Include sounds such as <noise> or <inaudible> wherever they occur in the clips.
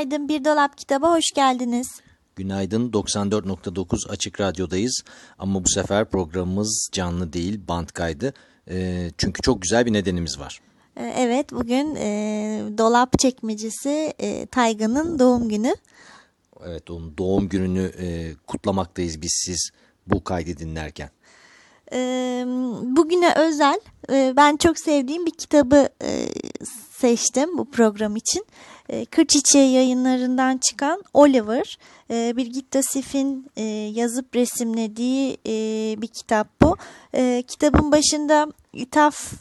Günaydın Bir Dolap Kitaba hoş geldiniz. Günaydın 94.9 Açık Radyo'dayız ama bu sefer programımız canlı değil band kaydı Ee, çünkü çok güzel bir nedenimiz var. Ee, Evet bugün e, dolap çekmecesi e, Tayga'nın doğum günü. Evet onun doğum gününü e, kutlamaktayız biz siz bu kaydı dinlerken. Bugüne özel ben çok sevdiğim bir kitabı seçtim bu program için. E, Kır Çiçeği yayınlarından çıkan Oliver. E, Birgitta Sif'in e, yazıp resimlediği bir kitap bu. Kitabın başında ithaf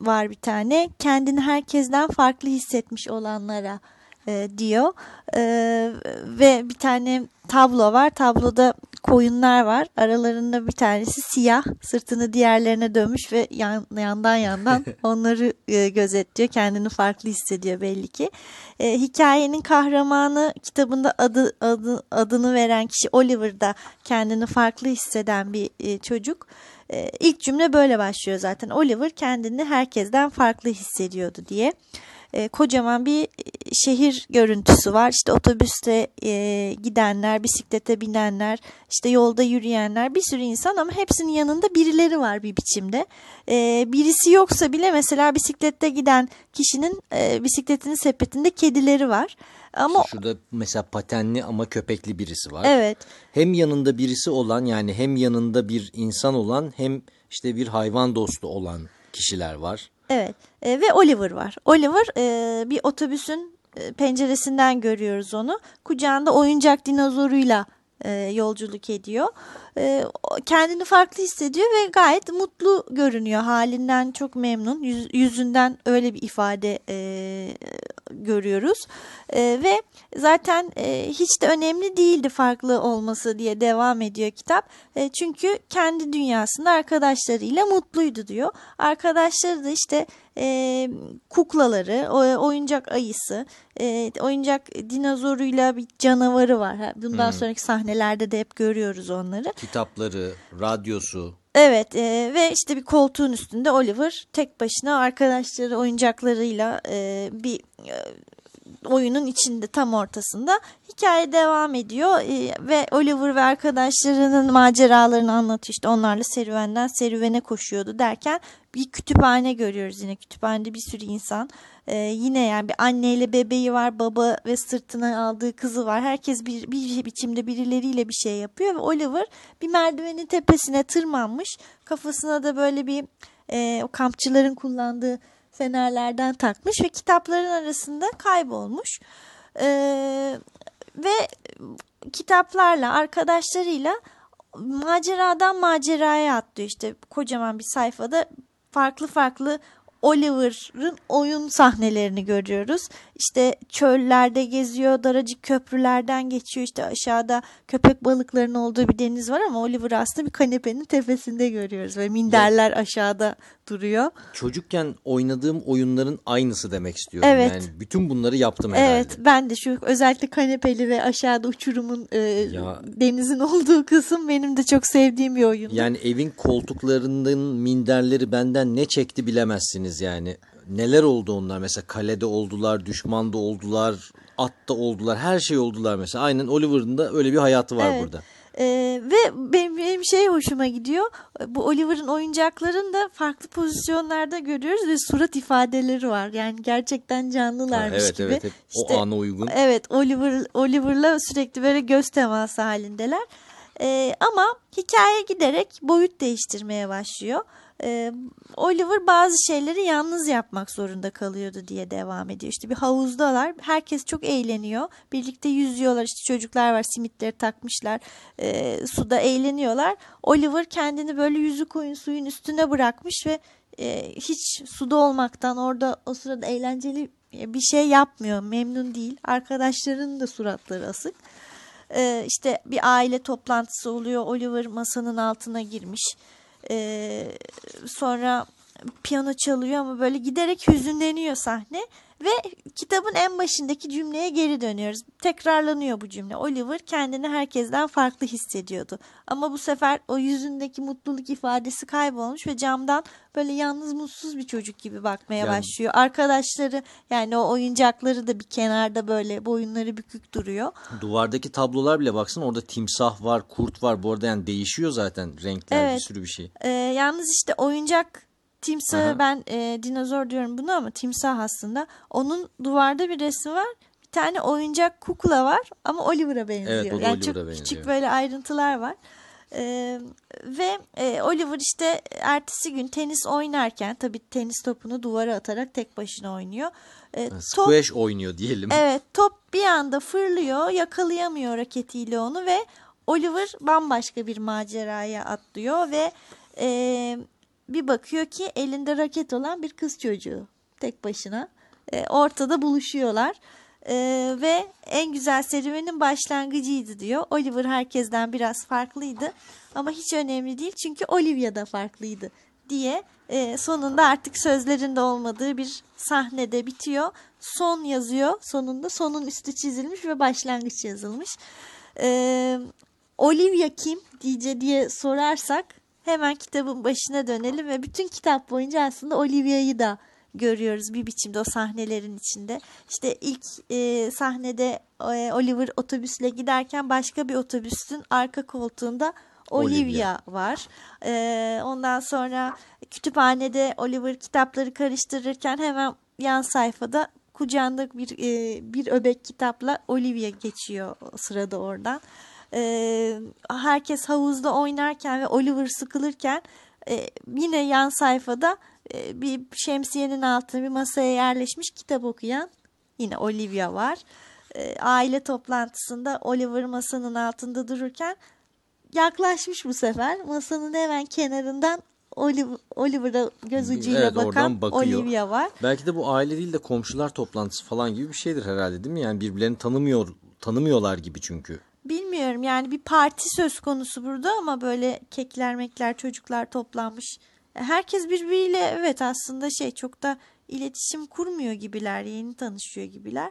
var bir tane. Kendini herkesten farklı hissetmiş olanlara e, diyor. E, ve bir tane tablo var. Tabloda koyunlar var. Aralarında bir tanesi siyah, sırtını diğerlerine dönmüş ve yan, yandan yandan <laughs> onları e, gözetliyor. Kendini farklı hissediyor belli ki. E, hikayenin kahramanı kitabında adı, adı adını veren kişi Oliver da kendini farklı hisseden bir e, çocuk. E, ilk cümle böyle başlıyor zaten. Oliver kendini herkesten farklı hissediyordu diye e, kocaman bir şehir görüntüsü var. İşte otobüste e, gidenler, bisiklete binenler, işte yolda yürüyenler bir sürü insan ama hepsinin yanında birileri var bir biçimde. E, birisi yoksa bile mesela bisiklette giden kişinin e, bisikletinin sepetinde kedileri var. Ama Şurada mesela patenli ama köpekli birisi var. evet. Hem yanında birisi olan yani hem yanında bir insan olan hem işte bir hayvan dostu olan kişiler var. Evet E, ve Oliver var. Oliver e, bir otobüsün e, penceresinden görüyoruz onu. Kucağında oyuncak dinozoruyla e, yolculuk ediyor. E, kendini farklı hissediyor ve gayet mutlu görünüyor. Halinden çok memnun. Yüz- yüzünden öyle bir ifade e, görüyoruz. E, ve zaten e, hiç de önemli değildi farklı olması diye devam ediyor kitap. E, çünkü kendi dünyasında arkadaşlarıyla mutluydu diyor. Arkadaşları da işte e, kuklaları, oyuncak ayısı, e, oyuncak dinozoruyla bir canavarı var. Bundan sonraki sahnelerde de hep görüyoruz onları. Kitapları, radyosu, Evet e, ve işte bir koltuğun üstünde Oliver tek başına arkadaşları oyuncaklarıyla e, bir e, oyunun içinde tam ortasında hikaye devam ediyor. E, ve Oliver ve arkadaşlarının maceralarını anlatıyor. İşte onlarla serüvenden serüvene koşuyordu derken bir kütüphane görüyoruz yine. Kütüphanede bir sürü insan. E, yine yani bir anneyle bebeği var baba ve sırtına aldığı kızı var. Herkes bir, bir biçimde birileriyle bir şey yapıyor ve Oliver bir merdivenin tepesine tırmanmış. Kafasına da böyle bir e, o kampçıların kullandığı fenerlerden takmış ve kitapların arasında kaybolmuş. Ee, ve kitaplarla arkadaşlarıyla maceradan maceraya atlıyor. İşte kocaman bir sayfada farklı farklı Oliver'ın oyun sahnelerini görüyoruz. İşte çöllerde geziyor, daracık köprülerden geçiyor. İşte aşağıda köpek balıklarının olduğu bir deniz var ama Oliver aslında bir kanepenin tepesinde görüyoruz ve minderler aşağıda duruyor. çocukken oynadığım oyunların aynısı demek istiyorum. Evet. Yani bütün bunları yaptım herhalde. Evet ben de şu özellikle kanepeli ve aşağıda uçurumun e, Ya- denizin olduğu kısım benim de çok sevdiğim bir oyundu. Yani evin koltuklarının minderleri benden ne çekti bilemezsiniz yani. Neler oldu onlar mesela kalede oldular, düşmanda oldular, atta oldular, her şey oldular mesela. Aynen Oliver'ın da öyle bir hayatı var Evet. burada. E, ve benim, benim şey hoşuma gidiyor. Bu Oliver'ın oyuncaklarını da farklı pozisyonlarda görüyoruz ve surat ifadeleri var. Yani gerçekten Ha, canlılarmış evet gibi. evet hep İşte- o ana uygun. Evet Oliver Oliver'la sürekli böyle göz teması halindeler. Ee, ama hikaye giderek boyut değiştirmeye başlıyor. Ee, Oliver bazı şeyleri yalnız yapmak zorunda kalıyordu diye devam ediyor. İşte bir havuzdalar. Herkes çok eğleniyor. Birlikte yüzüyorlar. İşte çocuklar var simitleri takmışlar. Ee, suda eğleniyorlar. Oliver kendini böyle yüzü koyun suyun üstüne bırakmış ve e, hiç suda olmaktan orada o sırada eğlenceli bir şey yapmıyor. Memnun değil. Arkadaşlarının da suratları asık. E, işte bir aile toplantısı oluyor. Oliver masanın altına girmiş. Sonra piyano çalıyor ama böyle giderek hüzünleniyor sahne ve kitabın en başındaki cümleye geri dönüyoruz. Tekrarlanıyor bu cümle. Oliver kendini herkesten farklı hissediyordu. Ama bu sefer o yüzündeki mutluluk ifadesi kaybolmuş ve camdan böyle yalnız mutsuz bir çocuk gibi bakmaya Yani- başlıyor. Arkadaşları yani o oyuncakları da bir kenarda böyle boyunları bükük duruyor. Duvardaki tablolar bile baksana orada timsah var, kurt var. Bu arada yani değişiyor zaten renkler bir Evet. sürü bir şey. Ee, yalnız işte oyuncak timsahı Aha. ben e, dinozor diyorum bunu ama timsah aslında. Onun duvarda bir resmi var. Bir tane oyuncak kukla var ama Oliver'a benziyor. Evet, o da yani Oliver'a çok benziyor. küçük böyle ayrıntılar var. Ee, ve e, Oliver işte ertesi gün tenis oynarken tabii tenis topunu duvara atarak tek başına oynuyor. Ee, top Squash oynuyor diyelim. Evet top bir anda fırlıyor yakalayamıyor raketiyle onu ve Oliver bambaşka bir maceraya atlıyor ve e, bir bakıyor ki elinde raket olan bir kız çocuğu tek başına E, ortada buluşuyorlar E, ve en güzel serüvenin başlangıcıydı diyor. Oliver herkesten biraz farklıydı ama hiç önemli değil çünkü Olivia da farklıydı diye e, sonunda artık sözlerinde olmadığı bir sahnede bitiyor. Son yazıyor sonunda sonun üstü çizilmiş ve başlangıç yazılmış. E, Olivia kim diye diye sorarsak hemen kitabın başına dönelim ve bütün kitap boyunca aslında Olivia'yı da görüyoruz bir biçimde o sahnelerin içinde. İşte ilk e, sahnede e, Oliver otobüsle giderken başka bir otobüsün arka koltuğunda Olivia, Olivia. var. E, ondan sonra kütüphanede Oliver kitapları karıştırırken hemen yan sayfada kucağında bir e, bir öbek kitapla Olivia geçiyor o sırada oradan. E, herkes havuzda oynarken ve Oliver sıkılırken e, yine yan sayfada e, bir şemsiyenin altına bir masaya yerleşmiş kitap okuyan yine Olivia var. E, aile toplantısında Oliver masanın altında dururken yaklaşmış bu sefer. Masanın hemen kenarından Oliver, Oliver'a göz ucuyla Evet, bakan. Olivia var. Belki de bu aile değil de komşular toplantısı falan gibi bir şeydir herhalde değil mi? Yani birbirlerini tanımıyor tanımıyorlar gibi çünkü. Bilmiyorum yani bir parti söz konusu burada ama böyle kekler mekler çocuklar toplanmış. Herkes birbiriyle evet aslında şey çok da iletişim kurmuyor gibiler yeni tanışıyor gibiler.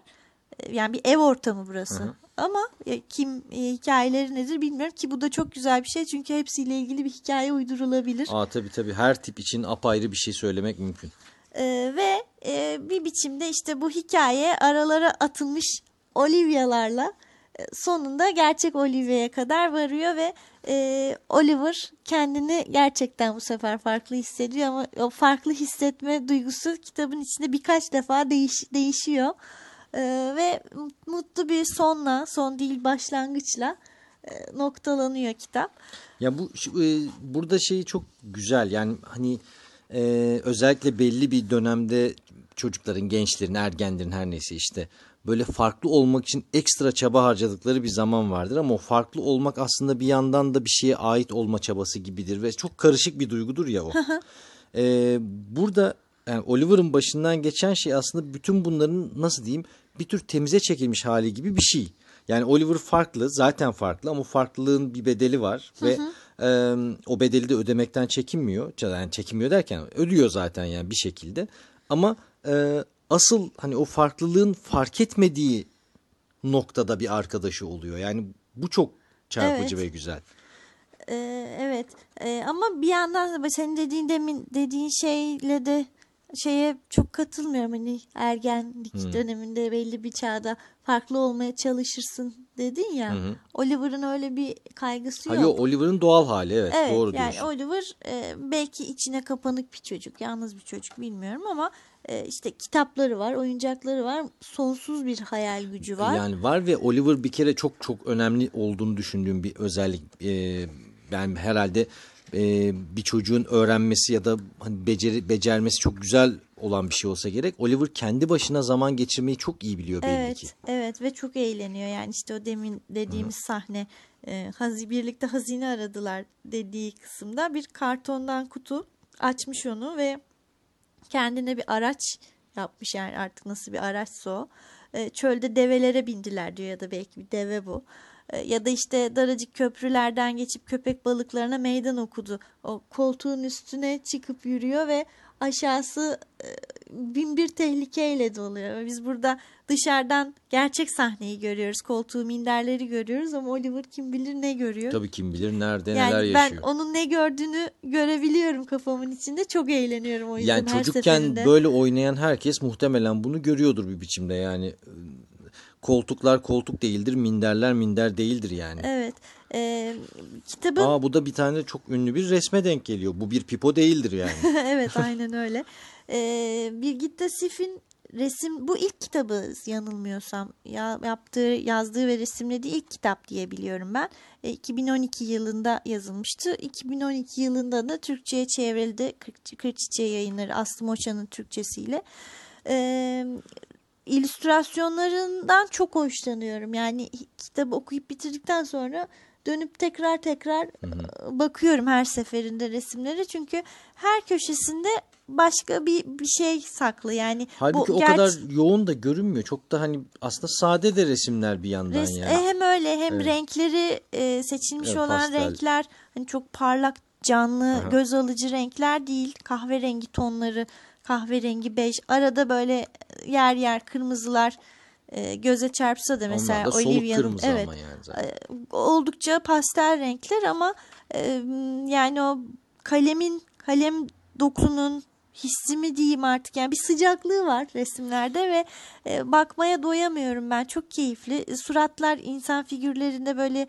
Yani bir ev ortamı burası. Ama e, kim e, hikayeleri nedir bilmiyorum ki bu da çok güzel bir şey çünkü hepsiyle ilgili bir hikaye uydurulabilir. Aa tabii tabii her tip için apayrı bir şey söylemek mümkün. Ee, ve e, bir biçimde işte bu hikaye aralara atılmış Olivia'larla e, sonunda gerçek Olivia'ya kadar varıyor ve e, Oliver kendini gerçekten bu sefer farklı hissediyor ama o farklı hissetme duygusu kitabın içinde birkaç defa değiş, değişiyor. E, ve mutlu bir sonla, son değil başlangıçla e, noktalanıyor kitap. Ya bu e, burada şey çok güzel yani hani e, özellikle belli bir dönemde çocukların, gençlerin, ergenlerin her neyse işte böyle farklı olmak için ekstra çaba harcadıkları bir zaman vardır ama o farklı olmak aslında bir yandan da bir şeye ait olma çabası gibidir ve çok karışık bir duygudur ya o. E, burada yani Oliver'ın başından geçen şey aslında bütün bunların nasıl diyeyim bir tür temize çekilmiş hali gibi bir şey. Yani Oliver farklı zaten farklı ama farklılığın bir bedeli var ve e, o bedeli de ödemekten çekinmiyor. Yani çekinmiyor derken ödüyor zaten yani bir şekilde. Ama e, asıl hani o farklılığın fark etmediği noktada bir arkadaşı oluyor. Yani bu çok çarpıcı Evet. ve güzel. Ee, evet Ee, ama bir yandan da senin dediğin demin dediğin şeyle de şeye çok katılmıyorum hani ergenlik Hmm. döneminde belli bir çağda farklı olmaya çalışırsın dedin ya Oliver'ın öyle bir kaygısı Ha, yok. yo, Oliver'ın doğal hali evet, Evet doğru yani diyorsun. Oliver e, belki içine kapanık bir çocuk, yalnız bir çocuk bilmiyorum ama işte kitapları var, oyuncakları var, sonsuz bir hayal gücü var. Yani var ve Oliver bir kere çok çok önemli olduğunu düşündüğüm bir özellik. Ee, ben herhalde e, bir çocuğun öğrenmesi ya da hani beceri becermesi çok güzel olan bir şey olsa gerek. Oliver kendi başına zaman geçirmeyi çok iyi biliyor belli Evet, ki. evet ve çok eğleniyor yani işte o demin dediğimiz sahne e, hazi birlikte hazine aradılar dediği kısımda bir kartondan kutu açmış onu ve kendine bir araç yapmış yani artık nasıl bir araçsa o. E, çölde develere bindiler diyor ya da belki bir deve bu. E, ya da işte daracık köprülerden geçip köpek balıklarına meydan okudu. O koltuğun üstüne çıkıp yürüyor ve aşağısı e, bin bir tehlikeyle doluyor. Biz burada dışarıdan gerçek sahneyi görüyoruz. Koltuğu minderleri görüyoruz ama Oliver kim bilir ne görüyor. Tabii kim bilir nerede yani neler ben yaşıyor. onun ne gördüğünü görebiliyorum kafamın içinde. Çok eğleniyorum o yüzden Yani her çocukken seferinde. böyle oynayan herkes muhtemelen bunu görüyordur bir biçimde yani. E, Koltuklar koltuk değildir, minderler minder değildir yani. Evet. E, kitabın Aa bu da bir tane çok ünlü bir resme denk geliyor. Bu bir pipo değildir yani. <laughs> evet aynen öyle. Ee, Birgitta Sif'in resim bu ilk kitabı yanılmıyorsam ya, yaptığı yazdığı ve resimlediği ilk kitap diye biliyorum ben. E, 2012 yılında yazılmıştı. 2012 yılında da Türkçe'ye çevrildi. Kır, Kırçiçeği yayınları Aslı Moçan'ın Türkçesiyle. Ee, illüstrasyonlarından çok hoşlanıyorum. Yani kitabı okuyup bitirdikten sonra dönüp tekrar tekrar bakıyorum her seferinde resimlere. Çünkü her köşesinde başka bir bir şey saklı. Yani Halbuki bu o gerçi- kadar yoğun da görünmüyor. Çok da hani aslında sade de resimler bir yandan Res- yani. e, hem öyle hem Evet. renkleri e, seçilmiş Evet, olan pastel. renkler hani çok parlak canlı Aha. göz alıcı renkler değil. Kahverengi tonları kahverengi bej. Arada böyle yer yer kırmızılar e, göze çarpsa da mesela Olivia'nın kırmızı evet. ama yani e, oldukça pastel renkler ama e, yani o kalemin kalem dokunun hissi mi diyeyim artık? Yani bir sıcaklığı var resimlerde ve e, bakmaya doyamıyorum ben. Çok keyifli. E, suratlar insan figürlerinde böyle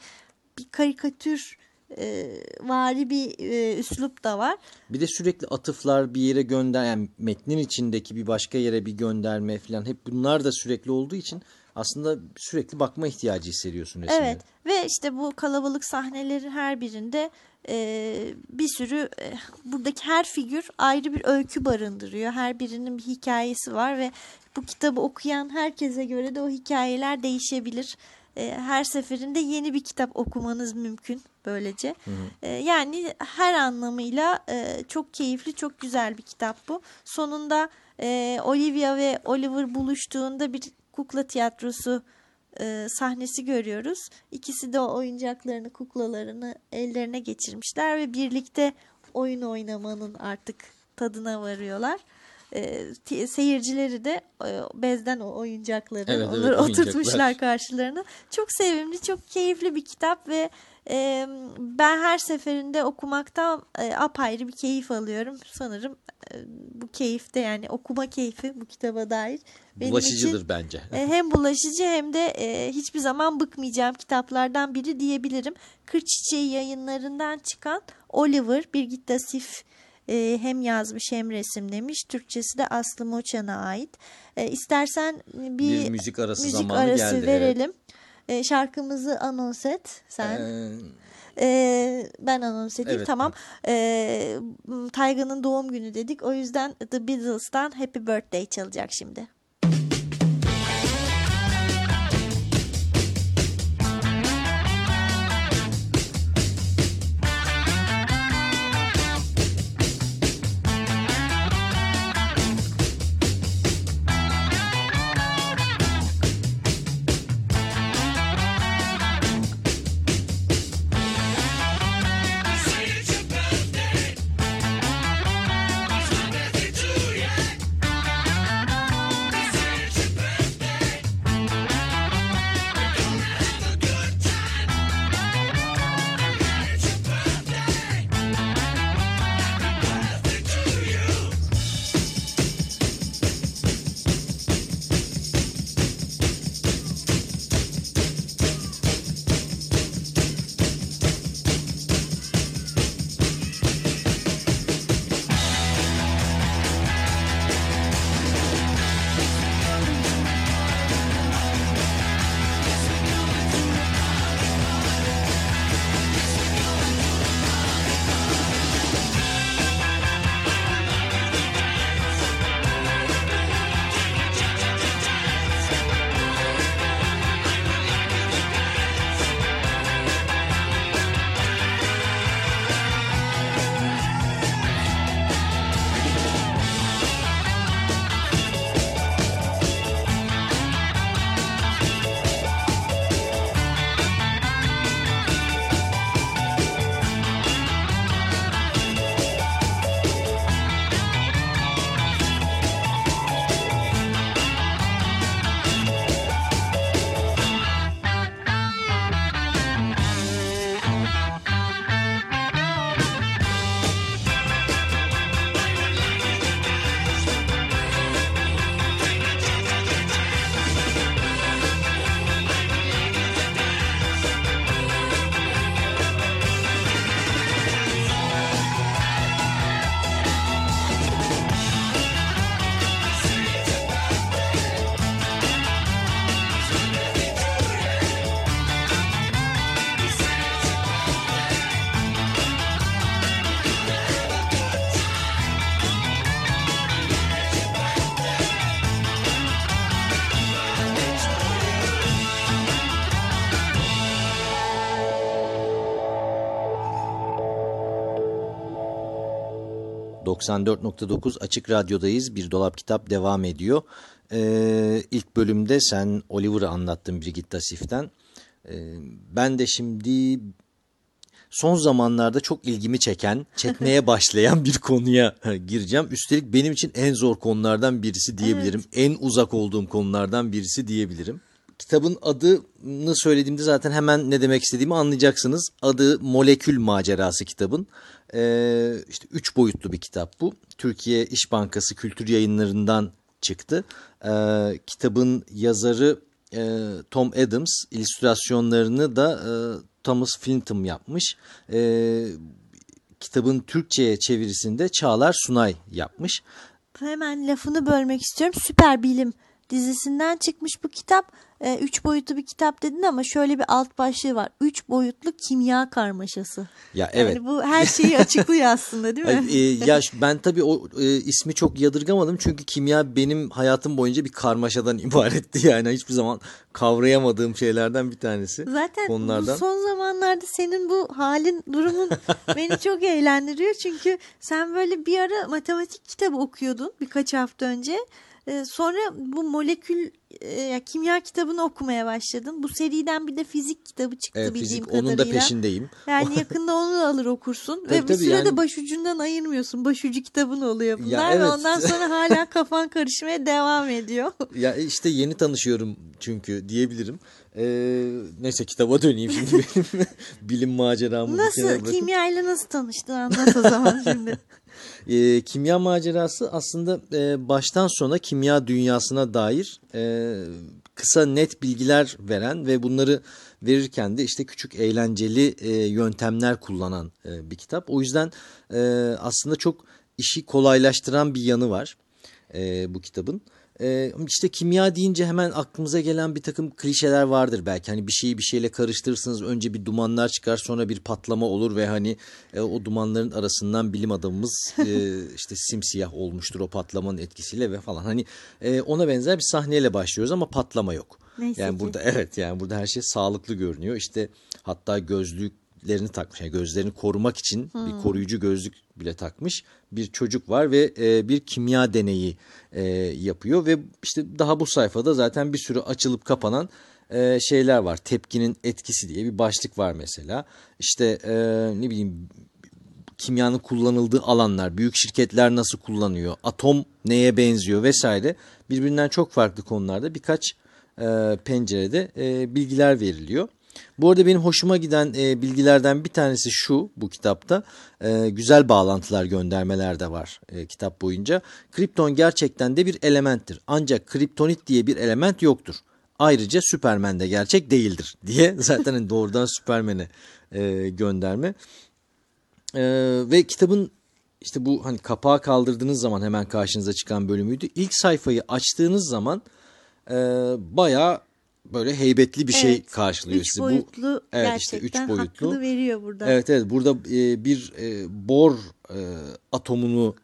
bir karikatür e, vari bir e, üslup da var Bir de sürekli atıflar bir yere gönder yani metnin içindeki bir başka yere bir gönderme falan hep bunlar da sürekli olduğu için aslında sürekli bakma ihtiyacı hissediyorsun resimlere. Evet ve işte bu kalabalık sahnelerin her birinde e, bir sürü e, buradaki her figür ayrı bir öykü barındırıyor. Her birinin bir hikayesi var ve bu kitabı okuyan herkese göre de o hikayeler değişebilir. E, her seferinde yeni bir kitap okumanız mümkün böylece. E, yani her anlamıyla e, çok keyifli, çok güzel bir kitap bu. Sonunda e, Olivia ve Oliver buluştuğunda bir kukla tiyatrosu e, sahnesi görüyoruz. İkisi de oyuncaklarını, kuklalarını ellerine geçirmişler ve birlikte oyun oynamanın artık tadına varıyorlar. E, seyircileri de e, bezden o oyuncakları Evet, evet, onları <laughs> oyuncaklar. oturtmuşlar karşılarına. Çok sevimli, çok keyifli bir kitap ve e, ben her seferinde okumaktan e, apayrı bir keyif alıyorum. Sanırım e, bu keyif de yani okuma keyfi bu kitaba dair. benim Bulaşıcıdır için- bence. e, hem bulaşıcı hem de e, hiçbir zaman bıkmayacağım kitaplardan biri diyebilirim. Kır Çiçeği yayınlarından çıkan Oliver, Birgitta Sif e, hem yazmış hem resimlemiş. Türkçesi de Aslı Moçan'a ait. E, istersen bir, Bir müzik arası müzik zamanı arası geldi, evet. E, şarkımızı anons et sen. Ee, Ee, ben anons edeyim Evet, tamam. Ee, Tayga'nın doğum günü dedik. O yüzden The Beatles'tan Happy Birthday çalacak şimdi. 94.9 Açık Radyo'dayız. Bir Dolap Kitap devam ediyor. Ee, ilk bölümde sen Oliver'ı anlattın Brigitte Sif'ten. Ee, ben de şimdi son zamanlarda çok ilgimi çeken, çekmeye <laughs> başlayan bir konuya gireceğim. Üstelik benim için en zor konulardan birisi diyebilirim. En uzak olduğum konulardan birisi diyebilirim. Kitabın adını söylediğimde zaten hemen ne demek istediğimi anlayacaksınız. Adı Molekül Macerası kitabın. Ee, işte üç boyutlu bir kitap bu. Türkiye İş Bankası Kültür Yayınları'ndan çıktı. Ee, kitabın yazarı e, Tom Adams, illüstrasyonlarını da e, Thomas Flintham yapmış. E, kitabın Türkçe'ye çevirisinde Çağlar Sunay yapmış. Hemen lafını bölmek istiyorum. Süper Bilim dizisinden çıkmış bu kitap. E, üç boyutlu bir kitap dedin ama şöyle bir alt başlığı var. Üç boyutlu kimya karmaşası. Ya evet. Yani bu her şeyi <laughs> açıklıyor aslında değil mi? E, ya ben tabii o e, ismi çok yadırgamadım çünkü kimya benim hayatım boyunca bir karmaşadan <laughs> ibaretti yani hiçbir zaman kavrayamadığım şeylerden bir tanesi. Zaten konulardan. bu son zamanlarda senin bu halin, durumun <laughs> beni çok eğlendiriyor. Çünkü sen böyle bir ara matematik kitabı okuyordun birkaç hafta önce. Ee, sonra bu molekül e, ya kimya kitabını okumaya başladın. Bu seriden bir de fizik kitabı çıktı Evet, bildiğim fizik onun kadarıyla. da peşindeyim. Yani yakında onu da alır okursun. <laughs> Tabii, Ve bir tabii, sürede yani- başucundan ayırmıyorsun. Başucu kitabın oluyor bunlar. Ya Ve evet. ondan sonra <laughs> hala kafan karışmaya devam ediyor. <laughs> Ya işte yeni tanışıyorum çünkü diyebilirim. Ee, neyse kitaba döneyim şimdi benim bilim maceramı bir Nasıl bırakıp. kimyayla nasıl tanıştın anlat o zaman şimdi. Ee, kimya macerası aslında e, baştan sona kimya dünyasına dair e, kısa net bilgiler veren ve bunları verirken de işte küçük eğlenceli e, yöntemler kullanan e, bir kitap. O yüzden e, aslında çok işi kolaylaştıran bir yanı var e, bu kitabın. E, işte kimya deyince hemen aklımıza gelen bir takım klişeler vardır belki. Hani bir şeyi bir şeyle karıştırırsınız önce bir dumanlar çıkar sonra bir patlama olur ve hani e, o dumanların arasından bilim adamımız <laughs> e, işte simsiyah olmuştur o patlamanın etkisiyle ve falan. Hani e, ona benzer bir sahneyle başlıyoruz ama patlama yok. Neyse yani ki. burada evet yani burada her şey sağlıklı görünüyor. İşte hatta gözlüklerini takmış. Yani gözlerini korumak için bir koruyucu gözlük bile takmış bir çocuk var ve e, bir kimya deneyi e, yapıyor ve işte daha bu sayfada zaten bir sürü açılıp kapanan e, şeyler var. Tepkinin etkisi diye bir başlık var mesela. İşte e, ne bileyim kimyanın kullanıldığı alanlar, büyük şirketler nasıl kullanıyor, atom neye benziyor vesaire birbirinden çok farklı konularda birkaç e, pencerede e, bilgiler veriliyor. Bu arada benim hoşuma giden e, bilgilerden bir tanesi şu bu kitapta e, güzel bağlantılar göndermeler de var e, kitap boyunca. Kripton gerçekten de bir elementtir ancak kriptonit diye bir element yoktur. Ayrıca Süpermen de gerçek değildir <laughs> diye zaten hani doğrudan Süpermen'e e, gönderme. Ee, ve kitabın işte bu hani kapağı kaldırdığınız zaman hemen karşınıza çıkan bölümüydü. İlk sayfayı açtığınız zaman e, bayağı böyle heybetli bir şey Evet, karşılıyor üç sizi. boyutlu bu, evet işte üç boyutlu. hakkını veriyor burada. Evet evet burada e, bir e, bor e, atomunun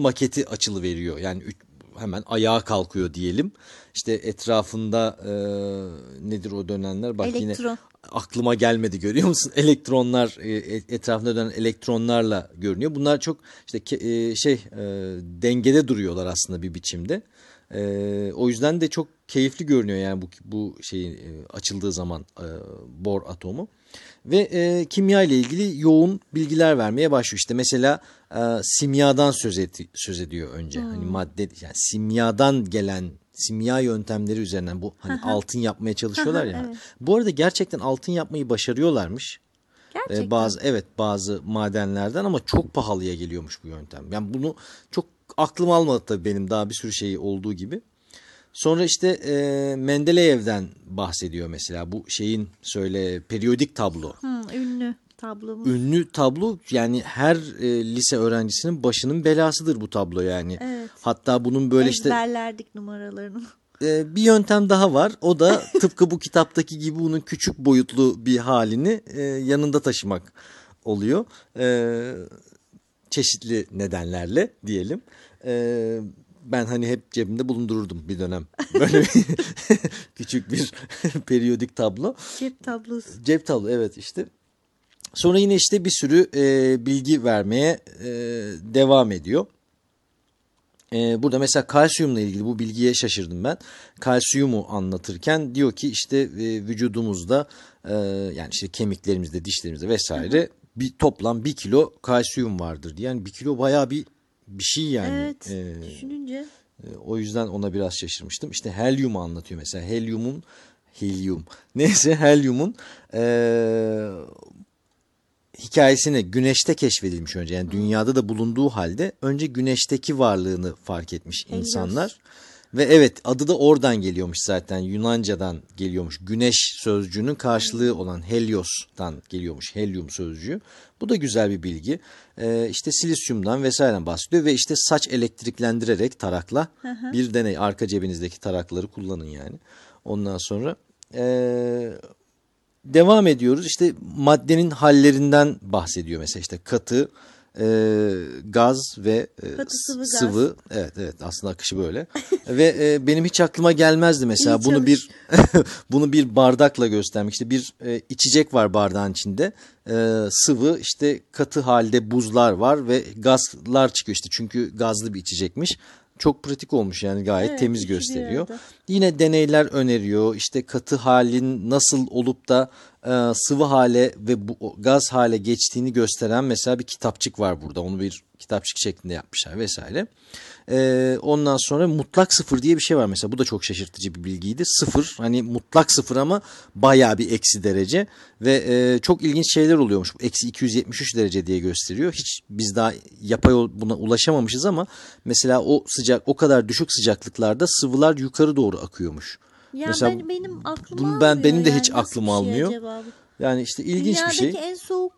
maketi açılı veriyor. Yani üç, hemen ayağa kalkıyor diyelim. İşte etrafında e, nedir o dönenler? Bak yine Elektron. aklıma gelmedi görüyor musun? <laughs> Elektronlar e, etrafında dönen elektronlarla görünüyor. Bunlar çok işte e, şey e, dengede duruyorlar aslında bir biçimde. E, o yüzden de çok keyifli görünüyor yani bu bu şeyin e, açıldığı zaman e, bor atomu. Ve e, kimya ile ilgili yoğun bilgiler vermeye başlıyor. İşte mesela e, simyadan söz, et, söz ediyor önce. Hani madde yani simyadan gelen simya yöntemleri üzerinden bu hani altın yapmaya çalışıyorlar ya. evet. Bu arada gerçekten altın yapmayı başarıyorlarmış. Gerçekten. Ee, bazı evet bazı madenlerden ama çok pahalıya geliyormuş bu yöntem. Yani bunu çok aklım almadı tabii benim daha bir sürü şeyi olduğu gibi. Sonra işte e, Mendeleyev'den bahsediyor mesela bu şeyin söyle periyodik tablo. Hı, ünlü tablomuz. Ünlü tablo yani her e, lise öğrencisinin başının belasıdır bu tablo yani. Evet. Hatta bunun böyle işte Ezberlerdik numaralarını. e, bir yöntem daha var. O da <laughs> tıpkı bu kitaptaki gibi bunun küçük boyutlu bir halini e, yanında taşımak oluyor. E, çeşitli nedenlerle diyelim. E, ben hani hep cebimde bulundururdum bir dönem. Böyle bir <laughs> küçük bir <laughs> periyodik tablo. Cep tablosu. Cep tablo evet işte. Sonra yine işte bir sürü e, bilgi vermeye e, devam ediyor. E, burada mesela kalsiyumla ilgili bu bilgiye şaşırdım ben. Kalsiyumu anlatırken diyor ki işte e, vücudumuzda e, yani işte kemiklerimizde, dişlerimizde vesaire bir toplam bir kilo kalsiyum vardır diye. Yani bir kilo bayağı bir bir şey yani. Evet. E, Düşününce. e, O yüzden ona biraz şaşırmıştım. İşte helyumu anlatıyor mesela. Helyumun helyum. <laughs> Neyse helyumun eee, hikayesini güneşte keşfedilmiş önce. Yani dünyada da bulunduğu halde önce güneşteki varlığını fark etmiş Helios. insanlar. Ve evet adı da oradan geliyormuş zaten Yunanca'dan geliyormuş. Güneş sözcüğünün karşılığı olan Helios'tan geliyormuş helyum sözcüğü. Bu da güzel bir bilgi. Ee, işte silisyumdan vesaireden bahsediyor ve işte saç elektriklendirerek tarakla bir deney arka cebinizdeki tarakları kullanın yani. Ondan sonra ee, devam ediyoruz. İşte maddenin hallerinden bahsediyor mesela işte katı, e, gaz ve e, Katı, sıvı, gaz. Evet evet aslında akışı böyle. <laughs> ve e, benim hiç aklıma gelmezdi mesela İyi bunu çalış. bir <laughs> bunu bir bardakla göstermek. İşte bir e, içecek var bardağın içinde. E, sıvı işte katı halde buzlar var ve gazlar çıkıyor işte çünkü gazlı bir içecekmiş. Çok pratik olmuş yani gayet Evet, temiz gösteriyor. Yine deneyler öneriyor. İşte katı halin nasıl olup da e, sıvı hale ve bu, gaz hale geçtiğini gösteren mesela bir kitapçık var burada. Onu bir kitapçık şeklinde yapmışlar vesaire. E, ondan sonra mutlak sıfır diye bir şey var mesela. Bu da çok şaşırtıcı bir bilgiydi. Sıfır hani mutlak sıfır ama bayağı bir eksi derece ve e, çok ilginç şeyler oluyormuş. Eksi 273 derece diye gösteriyor. Hiç biz daha yapay buna ulaşamamışız ama mesela o sıcak o kadar düşük sıcaklıklarda sıvılar yukarı doğru akıyormuş. Ya Mesela ben, benim aklım bunu almıyor. ben- benim de yani hiç aklım bir şey almıyor. acaba? Yani işte ilginç bir Dünyadaki şey. en soğuk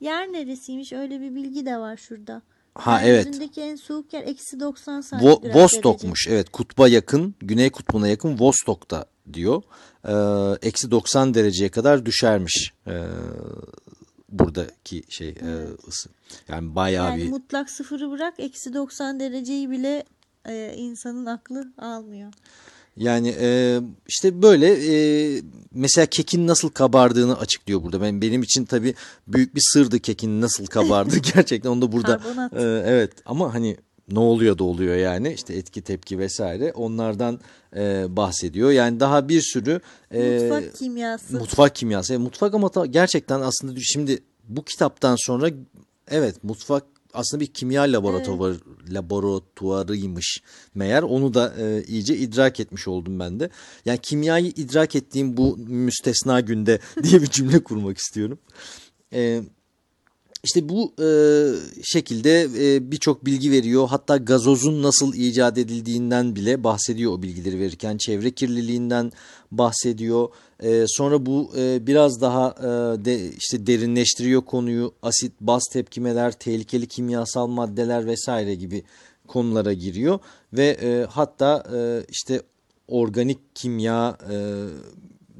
yer neresiymiş? Öyle bir bilgi de var şurada. Ha, evet. Yeryüzündeki en soğuk yer eksi 90 Vo- santigrat derece. Vostok'muş evet kutba yakın Güney Kutbu'na yakın Vostok'ta diyor. Ee, Eksi 90 dereceye kadar düşermiş ee, buradaki şey e, ısı. Yani bayağı Yani bir mutlak sıfırı bırak eksi 90 dereceyi bile e, insanın aklı almıyor. Yani e, işte böyle e, mesela kekin nasıl kabardığını açıklıyor burada. Ben benim için tabii büyük bir sırdı kekin nasıl kabardığı <laughs> gerçekten onu da burada. Karbonat. e, evet ama hani ne oluyor da oluyor yani işte etki tepki vesaire onlardan e, bahsediyor. Yani daha bir sürü e, Mutfak kimyası. Mutfak kimyası. E, mutfak ama gerçekten aslında şimdi bu kitaptan sonra evet mutfak aslında bir kimya laboratuvar laboratuvarıymış meğer onu da e, iyice idrak etmiş oldum ben de. Yani kimyayı idrak ettiğim bu müstesna günde <laughs> diye bir cümle kurmak istiyorum. E, işte bu e, şekilde e, birçok bilgi veriyor. Hatta gazozun nasıl icat edildiğinden bile bahsediyor o bilgileri verirken. Çevre kirliliğinden bahsediyor. E, sonra bu e, biraz daha e, de, işte derinleştiriyor konuyu. Asit, baz tepkimeler, tehlikeli kimyasal maddeler vesaire gibi konulara giriyor. Ve e, hatta e, işte organik kimya, e,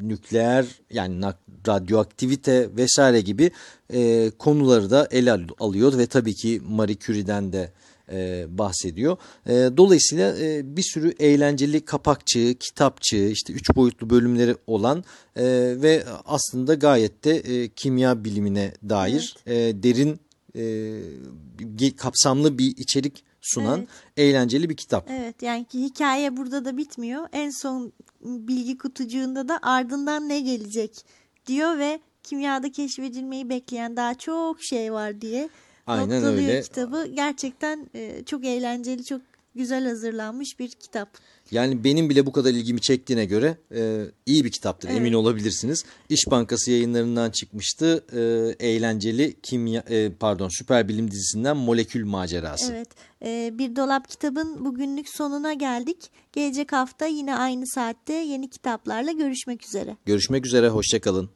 nükleer yani nak- radyoaktivite vesaire gibi e, konuları da ele al- alıyor ve tabii ki Marie Curie'den de e, bahsediyor. E, dolayısıyla e, bir sürü eğlenceli kapakçı, kitapçı, işte üç boyutlu bölümleri olan e, ve aslında gayet de e, kimya bilimine dair e, derin e, kapsamlı bir içerik sunan Evet. eğlenceli bir kitap. Evet yani ki hikaye burada da bitmiyor. En son bilgi kutucuğunda da ardından ne gelecek diyor ve kimyada keşfedilmeyi bekleyen daha çok şey var diye Aynen noktalıyor öyle. kitabı. Gerçekten e, çok eğlenceli, çok güzel hazırlanmış bir kitap. Yani benim bile bu kadar ilgimi çektiğine göre e, iyi bir kitaptır emin olabilirsiniz. İş Bankası yayınlarından çıkmıştı. E, eğlenceli kimya e, pardon süper bilim dizisinden Molekül Macerası. Evet, e, bir dolap kitabın bugünlük sonuna geldik. Gelecek hafta yine aynı saatte yeni kitaplarla görüşmek üzere. Görüşmek üzere hoşçakalın.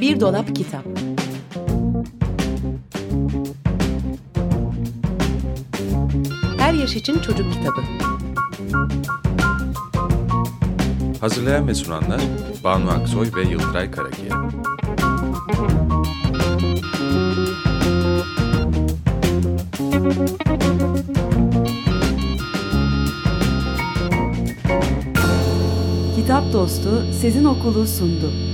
Bir dolap kitap. Yaş için çocuk kitabı. Hazırlayan ve sunanlar Banu Aksoy ve Yıldıray Karakiya. Kitap Dostu Sezin Okulu sundu.